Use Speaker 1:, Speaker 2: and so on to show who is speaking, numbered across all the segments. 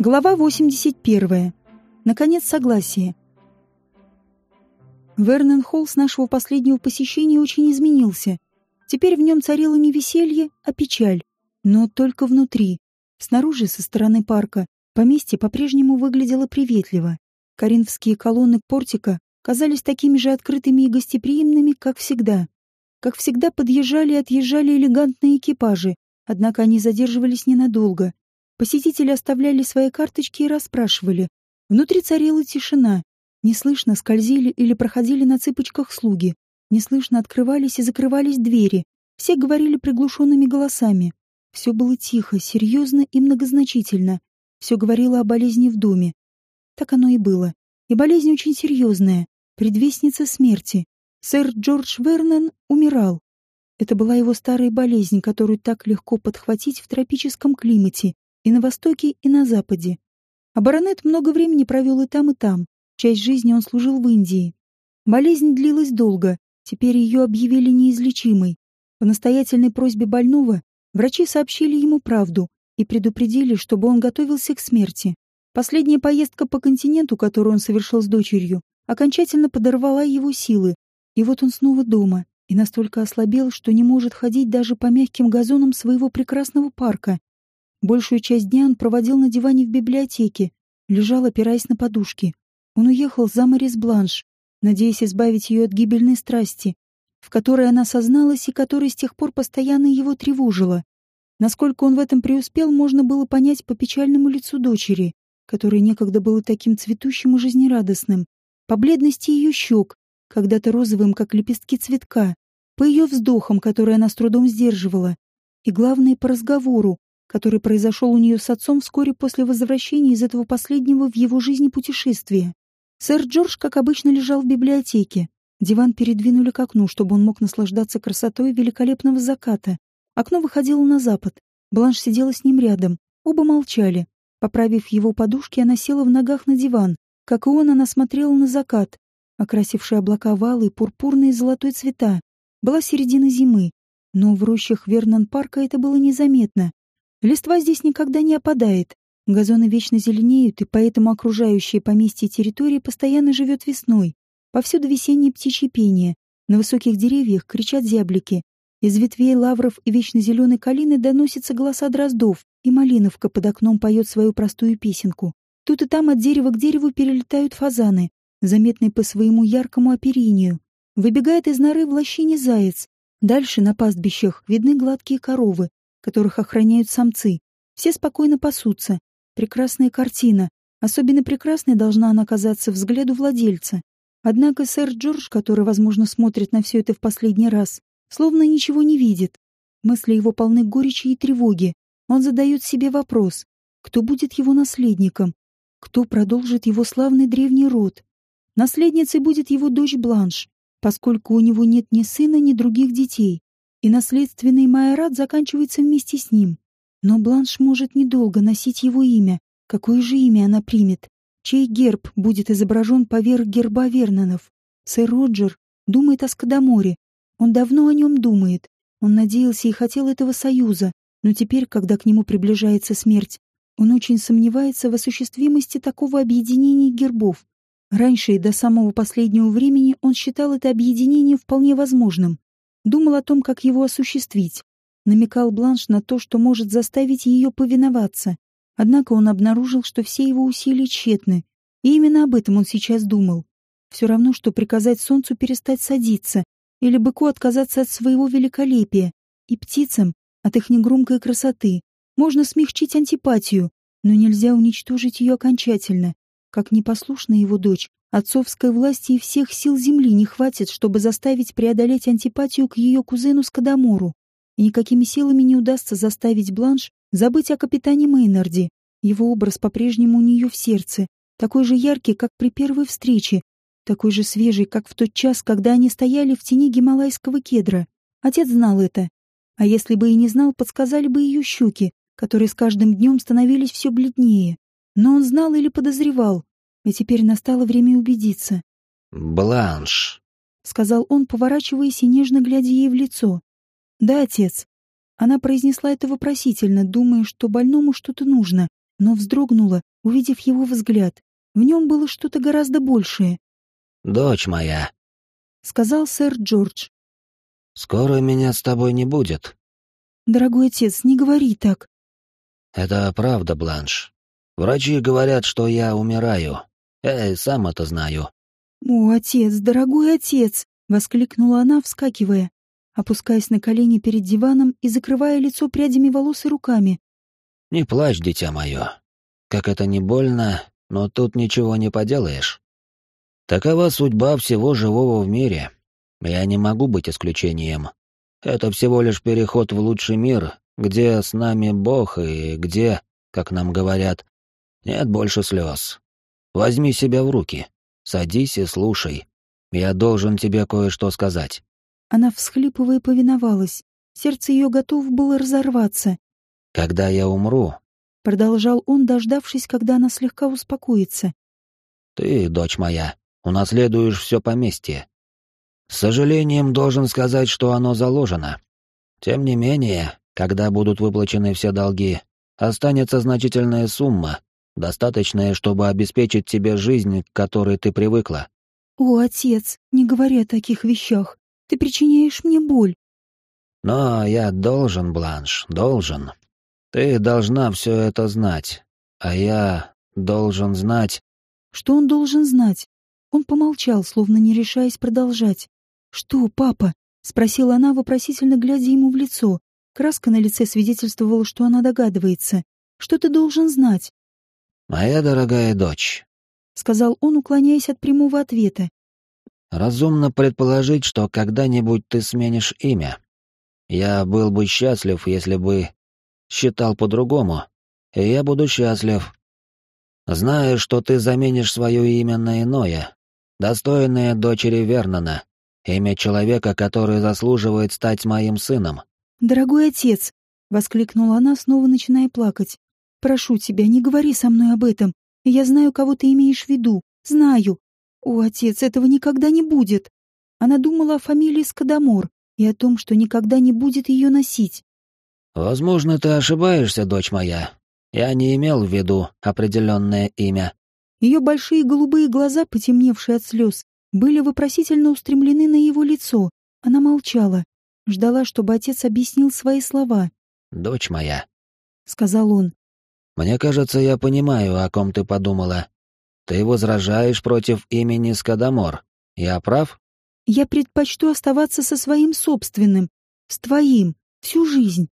Speaker 1: Глава 81. Наконец, согласие. Вернон Холл с нашего последнего посещения очень изменился. Теперь в нем царило не веселье, а печаль. Но только внутри. Снаружи, со стороны парка, поместье по-прежнему выглядело приветливо. Коринфские колонны портика казались такими же открытыми и гостеприимными, как всегда. Как всегда подъезжали и отъезжали элегантные экипажи, однако они задерживались ненадолго, Посетители оставляли свои карточки и расспрашивали. Внутри царила тишина. Неслышно скользили или проходили на цыпочках слуги. Неслышно открывались и закрывались двери. Все говорили приглушенными голосами. Все было тихо, серьезно и многозначительно. Все говорило о болезни в доме. Так оно и было. И болезнь очень серьезная. Предвестница смерти. Сэр Джордж Вернон умирал. Это была его старая болезнь, которую так легко подхватить в тропическом климате и на Востоке, и на Западе. А баронет много времени провел и там, и там. Часть жизни он служил в Индии. Болезнь длилась долго, теперь ее объявили неизлечимой. По настоятельной просьбе больного врачи сообщили ему правду и предупредили, чтобы он готовился к смерти. Последняя поездка по континенту, которую он совершил с дочерью, окончательно подорвала его силы. И вот он снова дома, и настолько ослабел, что не может ходить даже по мягким газонам своего прекрасного парка, Большую часть дня он проводил на диване в библиотеке, лежал, опираясь на подушки. Он уехал за Морис Бланш, надеясь избавить ее от гибельной страсти, в которой она созналась и которая с тех пор постоянно его тревожила. Насколько он в этом преуспел, можно было понять по печальному лицу дочери, которое некогда было таким цветущим и жизнерадостным, по бледности ее щек, когда-то розовым, как лепестки цветка, по ее вздохам, которые она с трудом сдерживала, и, главное, по разговору, который произошел у нее с отцом вскоре после возвращения из этого последнего в его жизни путешествия. Сэр Джордж, как обычно, лежал в библиотеке. Диван передвинули к окну, чтобы он мог наслаждаться красотой великолепного заката. Окно выходило на запад. Бланш сидела с ним рядом. Оба молчали. Поправив его подушки, она села в ногах на диван. Как и он, она смотрела на закат, окрасивший облака валы, пурпурные и золотой цвета. Была середина зимы, но в рощах Вернон-парка это было незаметно. Листва здесь никогда не опадает. Газоны вечно зеленеют, и поэтому окружающее поместье территории постоянно живет весной. Повсюду весеннее птичье пение. На высоких деревьях кричат зяблики. Из ветвей лавров и вечно зеленой калины доносятся голоса дроздов, и малиновка под окном поет свою простую песенку. Тут и там от дерева к дереву перелетают фазаны, заметные по своему яркому оперению. Выбегает из норы в лощине заяц. Дальше на пастбищах видны гладкие коровы, которых охраняют самцы. Все спокойно пасутся. Прекрасная картина. Особенно прекрасной должна она казаться взгляду владельца. Однако сэр Джордж, который, возможно, смотрит на все это в последний раз, словно ничего не видит. Мысли его полны горечи и тревоги. Он задает себе вопрос, кто будет его наследником, кто продолжит его славный древний род. Наследницей будет его дочь Бланш, поскольку у него нет ни сына, ни других детей и наследственный майорат заканчивается вместе с ним. Но Бланш может недолго носить его имя. Какое же имя она примет? Чей герб будет изображен поверх герба Вернонов? Сэр Роджер думает о Скадаморе. Он давно о нем думает. Он надеялся и хотел этого союза, но теперь, когда к нему приближается смерть, он очень сомневается в осуществимости такого объединения гербов. Раньше и до самого последнего времени он считал это объединение вполне возможным думал о том, как его осуществить. Намекал Бланш на то, что может заставить ее повиноваться. Однако он обнаружил, что все его усилия тщетны. И именно об этом он сейчас думал. Все равно, что приказать солнцу перестать садиться, или быку отказаться от своего великолепия, и птицам от их негромкой красоты. Можно смягчить антипатию, но нельзя уничтожить ее окончательно. Как непослушна его дочь, Отцовской власти и всех сил Земли не хватит, чтобы заставить преодолеть антипатию к ее кузену Скадамору. И никакими силами не удастся заставить Бланш забыть о капитане Мейнарде. Его образ по-прежнему у нее в сердце, такой же яркий, как при первой встрече, такой же свежий, как в тот час, когда они стояли в тени гималайского кедра. Отец знал это. А если бы и не знал, подсказали бы ее щеки, которые с каждым днем становились все бледнее. Но он знал или подозревал, и теперь настало время убедиться.
Speaker 2: «Бланш», —
Speaker 1: сказал он, поворачиваясь и нежно глядя ей в лицо. «Да, отец». Она произнесла это вопросительно, думая, что больному что-то нужно, но вздрогнула, увидев его взгляд. В нем было что-то гораздо большее.
Speaker 2: «Дочь моя», —
Speaker 1: сказал сэр Джордж.
Speaker 2: «Скоро меня с тобой не будет».
Speaker 1: «Дорогой отец, не говори так».
Speaker 2: «Это правда, Бланш. Врачи говорят, что я умираю. Я и сам это знаю».
Speaker 1: «О, отец, дорогой отец!» — воскликнула она, вскакивая, опускаясь на колени перед диваном и закрывая лицо прядями волос и руками.
Speaker 2: «Не плачь, дитя мое. Как это не больно, но тут ничего не поделаешь. Такова судьба всего живого в мире. Я не могу быть исключением. Это всего лишь переход в лучший мир, где с нами Бог и где, как нам говорят, нет больше слез. Возьми себя в руки, садись и слушай. Я должен тебе кое-что сказать».
Speaker 1: Она, всхлипывая, повиновалась. Сердце ее готово было разорваться.
Speaker 2: «Когда я умру,
Speaker 1: Продолжал он, дождавшись, когда она слегка успокоится.
Speaker 2: «Ты, дочь моя, унаследуешь все поместье. С сожалением должен сказать, что оно заложено. Тем не менее, когда будут выплачены все долги, останется значительная сумма, достаточная, чтобы обеспечить тебе жизнь, к которой ты привыкла».
Speaker 1: «О, отец, не говори о таких вещах. Ты причиняешь мне боль».
Speaker 2: «Но я должен, Бланш, должен. Ты должна все это знать, а я должен знать...»
Speaker 1: Что он должен знать? Он помолчал, словно не решаясь продолжать. «Что, папа?» — спросила она, вопросительно глядя ему в лицо. Краска на лице свидетельствовала, что она догадывается. «Что ты должен знать?»
Speaker 2: «Моя дорогая дочь», —
Speaker 1: сказал он, уклоняясь от прямого ответа.
Speaker 2: «Разумно предположить, что когда-нибудь ты сменишь имя. Я был бы счастлив, если бы считал по-другому, и я буду счастлив. Знаю, что ты заменишь свое имя на иное, достойное дочери Вернона, имя человека, который заслуживает стать моим сыном.
Speaker 1: «Дорогой отец!» — воскликнула она, снова начиная плакать. «Прошу тебя, не говори со мной об этом. Я знаю, кого ты имеешь в виду. Знаю. О, отец, этого никогда не будет!» Она думала о фамилии Скадамор и о том, что никогда не будет ее носить.
Speaker 2: «Возможно, ты ошибаешься, дочь моя. Я не имел в виду определенное имя».
Speaker 1: Ее большие голубые глаза, потемневшие от слез, были вопросительно устремлены на его лицо. Она молчала, ждала, чтобы отец объяснил свои слова.
Speaker 2: «Дочь моя», —
Speaker 1: сказал он.
Speaker 2: «Мне кажется, я понимаю, о ком ты подумала. Ты возражаешь против имени Скадамор. Я прав?»
Speaker 1: «Я предпочту оставаться со своим собственным, с твоим, всю жизнь.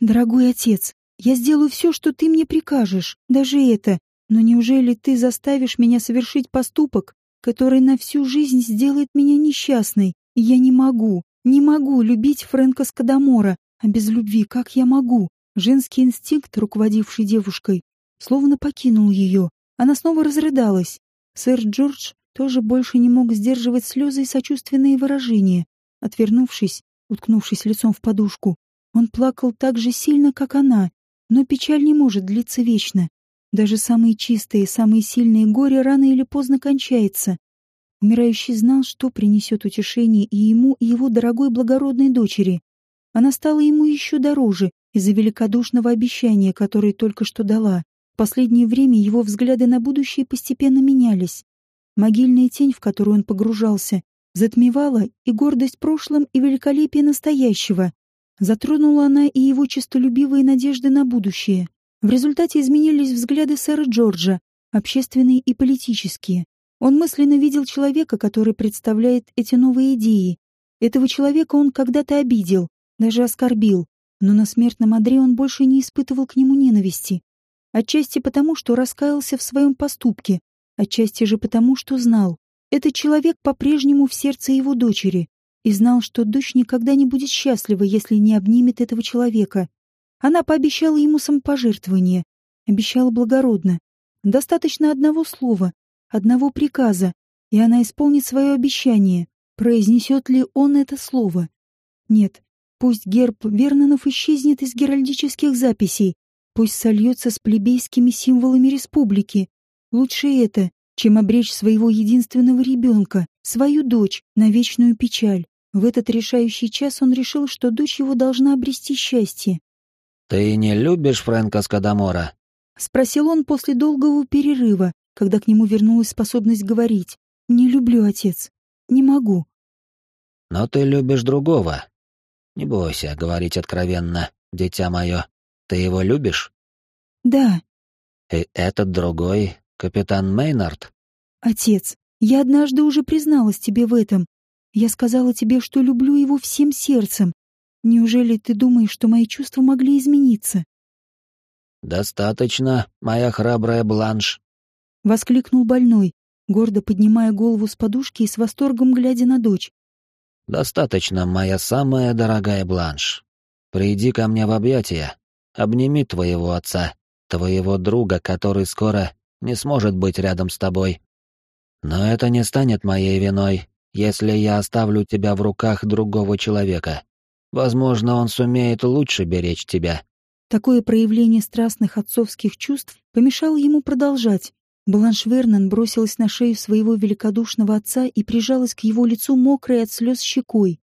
Speaker 1: «Дорогой отец, я сделаю все, что ты мне прикажешь, даже это. Но неужели ты заставишь меня совершить поступок, который на всю жизнь сделает меня несчастной? Я не могу, не могу любить Фрэнка Скадамора, а без любви как я могу? Женский инстинкт, руководивший девушкой, словно покинул ее. Она снова разрыдалась. Сэр Джордж тоже больше не мог сдерживать слезы и сочувственные выражения. Отвернувшись, уткнувшись лицом в подушку, он плакал так же сильно, как она, но печаль не может длиться вечно. Даже самые чистые, самые сильные горе рано или поздно кончается. Умирающий знал, что принесет утешение и ему, и его дорогой благородной дочери. Она стала ему еще дороже из-за великодушного обещания, которое только что дала. В последнее время его взгляды на будущее постепенно менялись. Могильная тень, в которую он погружался, затмевала и гордость прошлым, и великолепие настоящего. Затронула она и его честолюбивые надежды на будущее. В результате изменились взгляды сэра Джорджа, общественные и политические. Он мысленно видел человека, который представляет эти новые идеи. Этого человека он когда-то обидел, даже оскорбил, но на смертном одре он больше не испытывал к нему ненависти. Отчасти потому, что раскаялся в своем поступке, отчасти же потому, что знал. Этот человек по-прежнему в сердце его дочери, и знал, что дочь никогда не будет счастлива, если не обнимет этого человека. Она пообещала ему самопожертвование, обещала благородно. Достаточно одного слова, одного приказа, и она исполнит свое обещание. Произнесет ли он это слово? Нет. Пусть герб Вернонов исчезнет из геральдических записей, пусть сольется с плебейскими символами республики. Лучше это, чем обречь своего единственного ребенка, свою дочь, на вечную печаль. В этот решающий час он решил, что дочь его должна обрести счастье.
Speaker 2: «Ты не любишь Фрэнка Скадамора?»
Speaker 1: Спросил он после долгого перерыва, когда к нему вернулась способность говорить. «Не люблю, отец. Не могу».
Speaker 2: «Но ты любишь другого. Не бойся говорить откровенно, дитя мое. Ты его любишь?»
Speaker 1: «Да».
Speaker 2: «И этот другой, капитан Мейнард?»
Speaker 1: «Отец, я однажды уже призналась тебе в этом. Я сказала тебе, что люблю его всем сердцем. Неужели ты думаешь, что мои чувства могли измениться?»
Speaker 2: «Достаточно, моя храбрая Бланш», —
Speaker 1: воскликнул больной, гордо поднимая голову с подушки и с восторгом глядя на дочь.
Speaker 2: «Достаточно, моя самая дорогая Бланш. Приди ко мне в объятия, обними твоего отца, твоего друга, который скоро не сможет быть рядом с тобой. Но это не станет моей виной, если я оставлю тебя в руках другого человека. Возможно, он сумеет лучше беречь тебя».
Speaker 1: Такое проявление страстных отцовских чувств помешало ему продолжать. Бланш Вернон бросилась на шею своего великодушного отца и прижалась к его лицу мокрой от слез щекой.